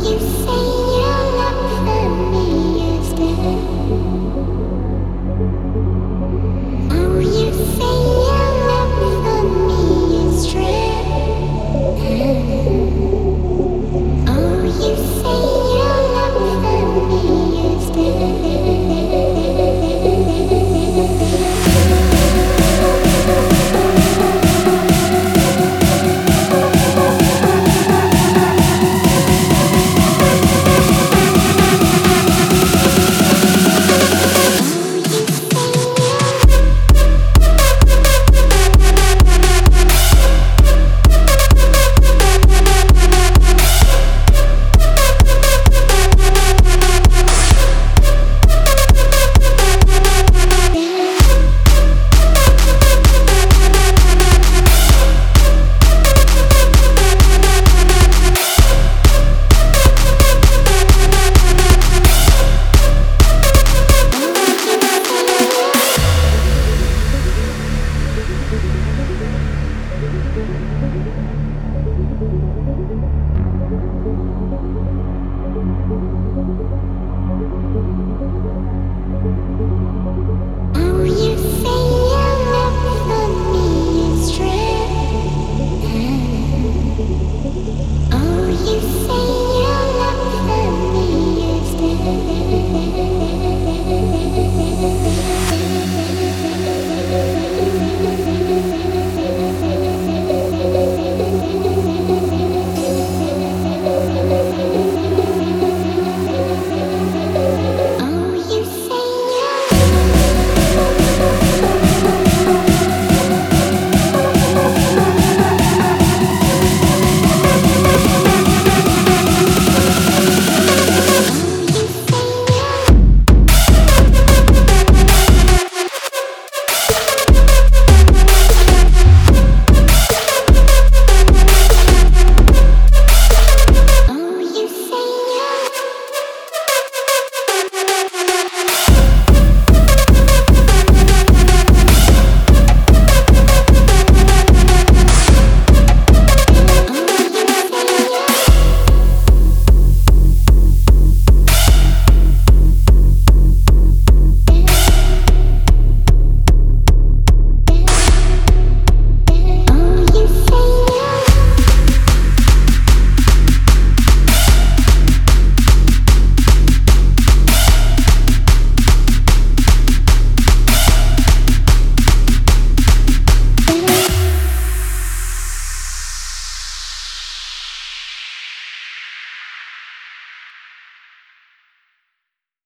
you say?